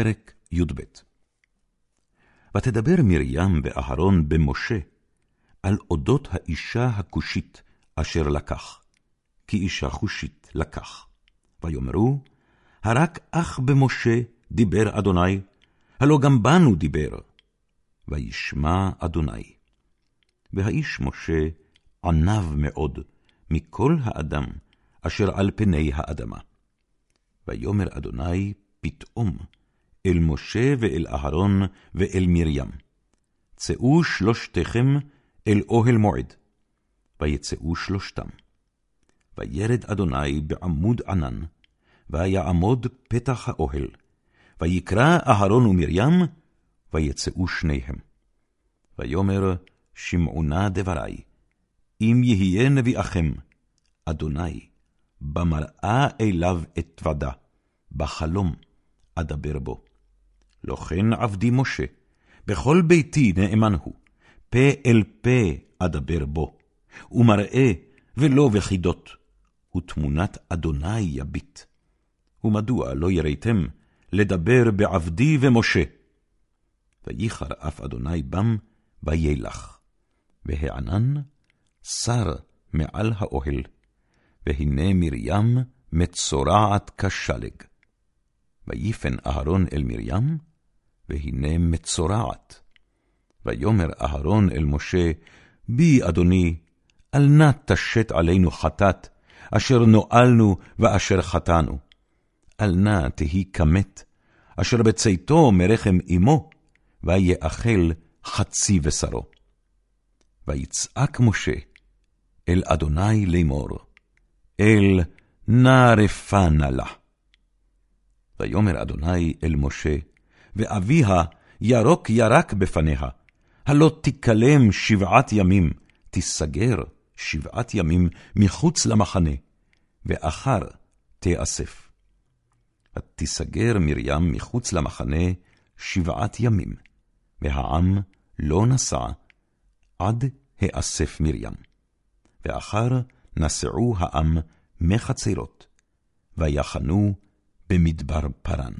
פרק י"ב ותדבר מרים ואהרון במשה על אודות האישה הכושית אשר לקח, כי אישה חושית לקח. ויאמרו, הרק אך במשה דיבר אדוני, הלא גם בנו דיבר. וישמע אדוני. והאיש משה ענב מאוד מכל האדם אשר על פני האדמה. ויאמר אדוני פתאום אל משה ואל אהרון ואל מרים. צאו שלושתכם אל אוהל מועד. ויצאו שלושתם. וירד אדוני בעמוד ענן, ויעמוד פתח האוהל, ויקרא אהרון ומרים, ויצאו שניהם. ויאמר שמעונה דברי, אם יהיה נביאכם, אדוני, במראה אליו אתוודה, בחלום אדבר בו. לא כן עבדי משה, בכל ביתי נאמן הוא, פה אל פה אדבר בו, ומראה ולא וחידות, ותמונת אדוני יביט. ומדוע לא יראתם לדבר בעבדי ומשה? וייחר אף אדוני בם, וילך. והענן שר מעל האוהל, והנה מרים מצורעת כשלג. ויפן אהרון אל מרים, והנה מצורעת. ויאמר אהרון אל משה, בי, אדוני, אל נא תשת עלינו חטאת, אשר נואלנו ואשר חטאנו. אל נא תהי כמת, אשר בצאתו מרחם אמו, ויאכל חצי בשרו. ויצעק משה אל אדוני לאמור, אל נא רפנה לה. ויאמר אדוני אל משה, ואביה ירוק ירק בפניה, הלא תיכלם שבעת ימים, תיסגר שבעת ימים מחוץ למחנה, ואחר תאסף. ותיסגר מרים מחוץ למחנה שבעת ימים, והעם לא נסע עד האסף מרים. ואחר נסעו העם מחצרות, ויחנו במדבר פרן.